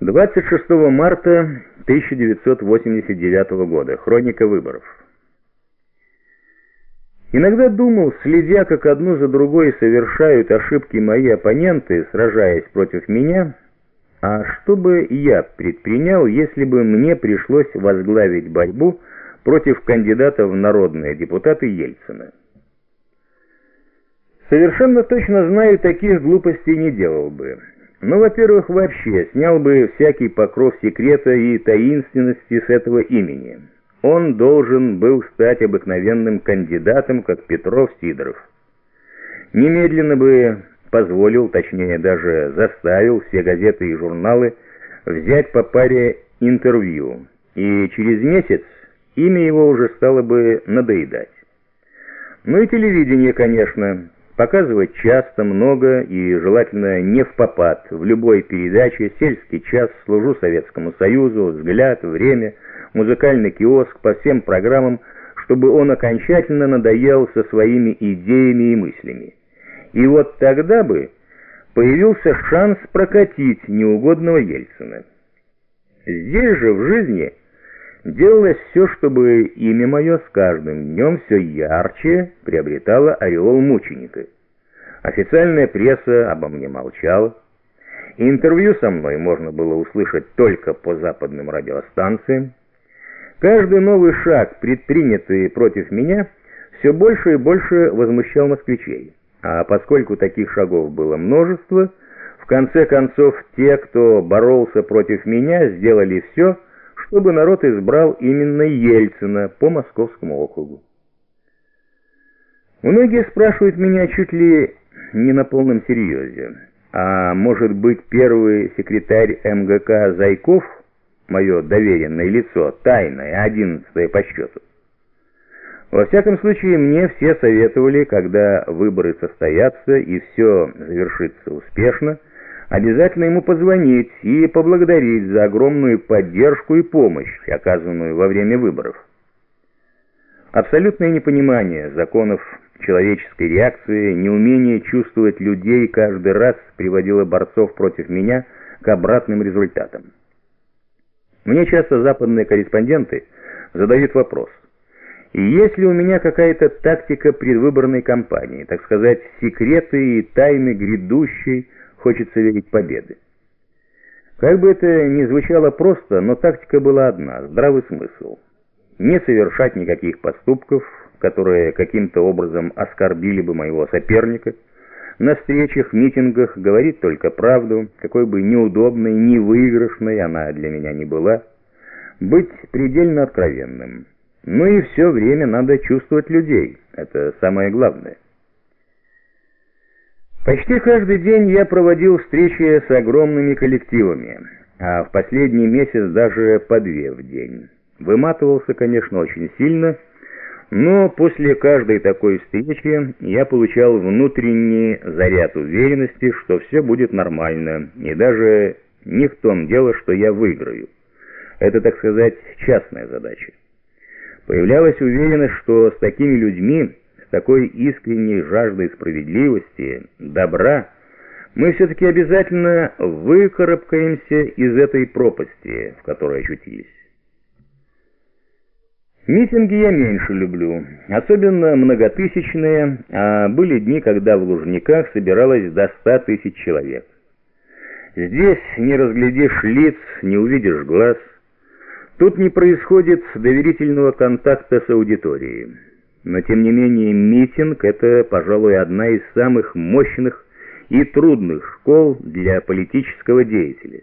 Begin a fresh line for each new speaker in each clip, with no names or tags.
26 марта 1989 года. Хроника выборов. Иногда думал, следя, как одну за другой совершают ошибки мои оппоненты, сражаясь против меня, а что бы я предпринял, если бы мне пришлось возглавить борьбу против кандидата в народные депутаты Ельцина. Совершенно точно знаю, таких глупостей не делал бы. Ну, во-первых, вообще снял бы всякий покров секрета и таинственности с этого имени. Он должен был стать обыкновенным кандидатом, как Петров Сидоров. Немедленно бы позволил, точнее даже заставил все газеты и журналы взять по паре интервью, и через месяц имя его уже стало бы надоедать. Ну и телевидение, конечно, Показывать часто, много и желательно не в попад. В любой передаче «Сельский час», «Служу Советскому Союзу», «Взгляд», «Время», «Музыкальный киоск» по всем программам, чтобы он окончательно надоел со своими идеями и мыслями. И вот тогда бы появился шанс прокатить неугодного Ельцина. Здесь же в жизни делалось все, чтобы имя мое с каждым днем все ярче приобретало ореол мученика. Официальная пресса обо мне молчала. Интервью со мной можно было услышать только по западным радиостанциям. Каждый новый шаг, предпринятый против меня, все больше и больше возмущал москвичей. А поскольку таких шагов было множество, в конце концов те, кто боролся против меня, сделали все, чтобы народ избрал именно Ельцина по Московскому округу. Многие спрашивают меня чуть ли не на полном серьезе. А может быть, первый секретарь МГК Зайков, мое доверенное лицо, тайное, одиннадцатое по счету? Во всяком случае, мне все советовали, когда выборы состоятся и все завершится успешно, обязательно ему позвонить и поблагодарить за огромную поддержку и помощь, оказанную во время выборов. Абсолютное непонимание законов человеческой реакции, неумение чувствовать людей каждый раз приводило борцов против меня к обратным результатам. Мне часто западные корреспонденты задают вопрос, есть ли у меня какая-то тактика предвыборной кампании, так сказать, секреты и тайны грядущей, хочется верить, победы. Как бы это ни звучало просто, но тактика была одна – здравый смысл. Не совершать никаких поступков, которые каким-то образом оскорбили бы моего соперника, на встречах, митингах говорить только правду, какой бы неудобной, невыигрышной она для меня не была, быть предельно откровенным. Ну и все время надо чувствовать людей, это самое главное. Почти каждый день я проводил встречи с огромными коллективами, а в последний месяц даже по две в день. Выматывался, конечно, очень сильно, но после каждой такой встречи я получал внутренний заряд уверенности, что все будет нормально, и даже не в том дело, что я выиграю. Это, так сказать, частная задача. Появлялась уверенность, что с такими людьми, такой искренней жаждой справедливости, добра, мы все-таки обязательно выкарабкаемся из этой пропасти, в которой очутились. Митинги я меньше люблю, особенно многотысячные, а были дни, когда в Лужниках собиралось до ста тысяч человек. Здесь не разглядишь лиц, не увидишь глаз. Тут не происходит доверительного контакта с аудиторией. Но тем не менее митинг – это, пожалуй, одна из самых мощных и трудных школ для политического деятеля.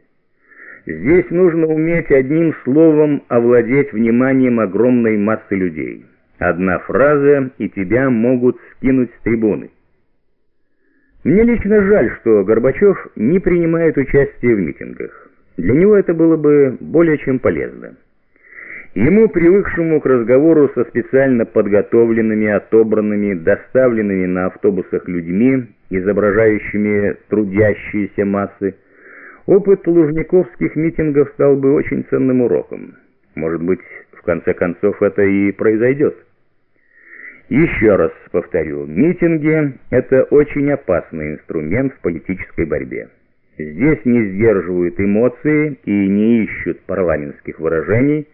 Здесь нужно уметь одним словом овладеть вниманием огромной массы людей. Одна фраза, и тебя могут скинуть с трибуны. Мне лично жаль, что Горбачев не принимает участие в митингах. Для него это было бы более чем полезно. Ему, привыкшему к разговору со специально подготовленными, отобранными, доставленными на автобусах людьми, изображающими трудящиеся массы, Опыт лужниковских митингов стал бы очень ценным уроком. Может быть, в конце концов это и произойдет. Еще раз повторю, митинги – это очень опасный инструмент в политической борьбе. Здесь не сдерживают эмоции и не ищут парламентских выражений,